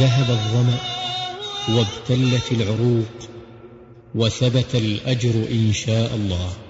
ذهب الظمأ وابتلت العروق وثبت الأجر إن شاء الله.